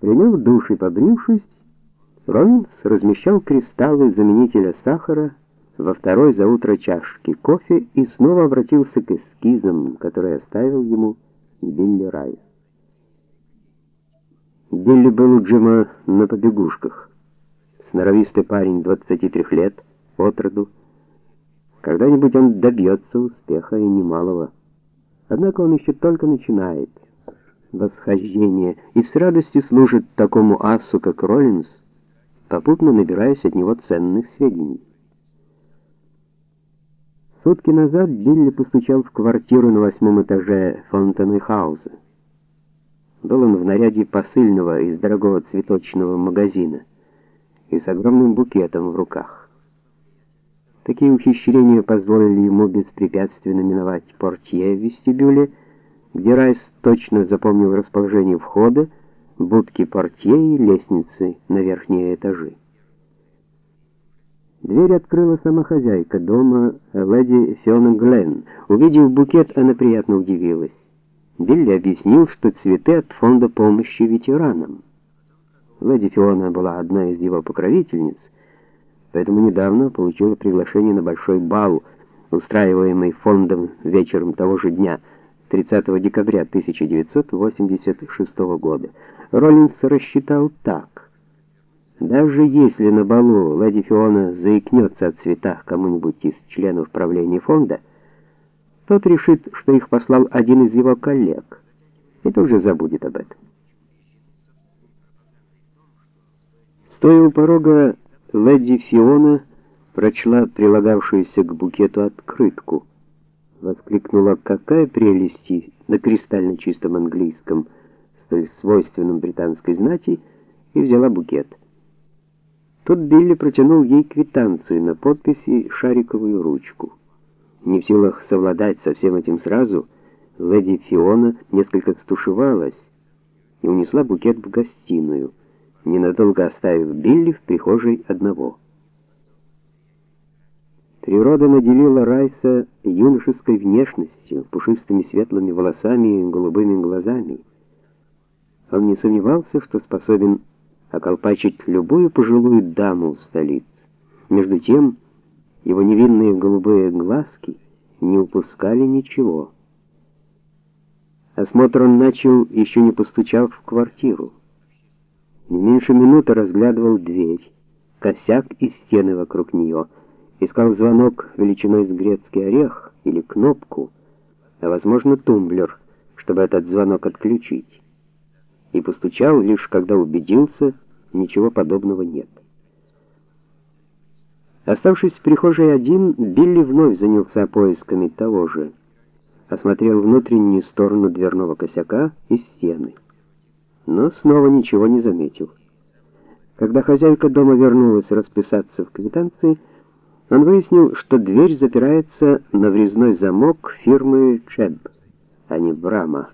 Приняв душ и побрившись, Роминс размещал кристаллы заменителя сахара во второй за утро чашке кофе и снова обратился к эскизам, которые оставил ему Билли Райс. Билли был у Джима на побегушках. Сноровистый парень 23 лет, от роду. Когда-нибудь он добьется успеха и немалого. Однако он еще только начинает восхождение и с радостью служит такому асу, как Роллинс, попутно набираясь от него ценных сведений. Сутки назад Билли постучал в квартиру на восьмом этаже Фонтенхауза. Был он в наряде посыльного из дорогого цветочного магазина и с огромным букетом в руках. Такие ухищрения позволили ему беспрепятственно миновать портье в вестибюле, где Райс точно запомнил расположение входа, будки портье и лестницы на верхние этажи. Дверь открыла сама хозяйка дома, леди Фиона Глен. Увидев букет, она приятно удивилась. Билли объяснил, что цветы от фонда помощи ветеранам. Леди Фиона была одна из его покровительниц, поэтому недавно получила приглашение на большой бал, устраиваемый фондом вечером того же дня, 30 декабря 1986 года. Роллинс рассчитал так: даже если на балу леди Фиона заикнется о цветах кому-нибудь из членов правления фонда, тот решит, что их послал один из его коллег, и тут же забудет об этом. Стоя у порога, леди Фиона прочла прилагавшуюся к букету открытку. Воскликнула: "Какая прелесть!" на кристально чистом английском, столь свойственном британской знати, и взяла букет. Тут Билли протянул ей квитанцию на подпись и шариковую ручку. Не в силах совладать со всем этим сразу, леди Фиона несколько стушевалась и унесла букет в гостиную, ненадолго оставив Билли в прихожей одного. Природа наделила Райса юношеской внешностью, пушистыми светлыми волосами и голубыми глазами. Он не сомневался, что способен околпачить любую пожилую даму в столице. Между тем, его невинные голубые глазки не упускали ничего. Осмотр он начал, еще не постучав в квартиру. Не меньше минуты разглядывал дверь, косяк и стены вокруг нее, искал звонок величиной с грецкий орех или кнопку, а возможно тумблер, чтобы этот звонок отключить. И постучал лишь когда убедился, ничего подобного нет. Оставшись в прихожей один, Билли вновь занялся поисками того же. Осмотрел внутреннюю сторону дверного косяка и стены. Но снова ничего не заметил. Когда хозяйка дома вернулась расписаться в квитанции, он выяснил, что дверь запирается на врезной замок фирмы Чеб, а не Брама.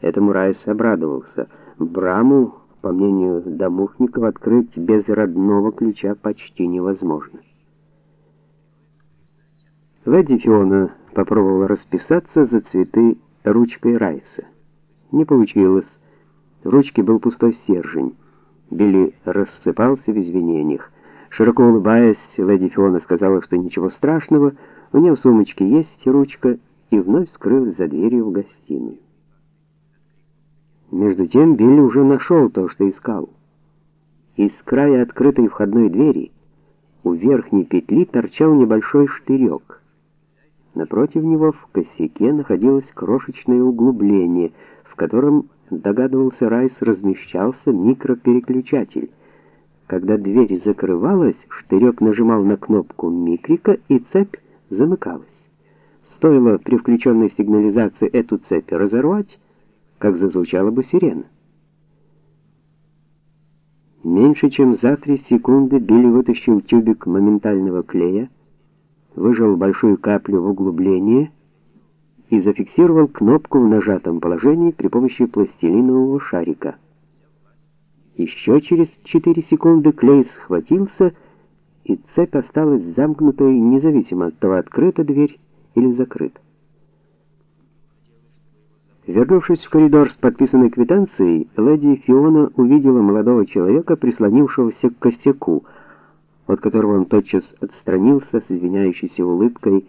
Этому Райс обрадовался. Браму по мнению Домухникова, открыть без родного ключа почти невозможно. Леди Фиона попробовала расписаться за цветы ручкой Райса. Не получилось. В ручке был пустой стержень. Билли рассыпался в извинениях. Широко улыбаясь, леди Фиона сказала, что ничего страшного, у нее в сумочке есть ручка, и вновь скрылась за дверью в гостиную. Между тем Билли уже нашел то, что искал. Из края открытой входной двери у верхней петли торчал небольшой штырек. Напротив него в косяке находилось крошечное углубление, в котором, догадывался Райс, размещался микропереключатель. Когда дверь закрывалась, штырек нажимал на кнопку микрика, и цепь замыкалась. Стоило при включенной сигнализации эту цепь разорвать, как зазвучала бы сирена. Меньше чем за три секунды Билли вытащил тюбик моментального клея, выжал большую каплю в углубление и зафиксировал кнопку в нажатом положении при помощи пластилинового шарика. Еще через 4 секунды клей схватился, и цепь осталась замкнутой, независимо от того, открыта дверь или закрыта. Вернувшись в коридор с подписанной квитанцией, леди Фиона увидела молодого человека, прислонившегося к косяку, от которого он тотчас отстранился с извиняющейся улыбкой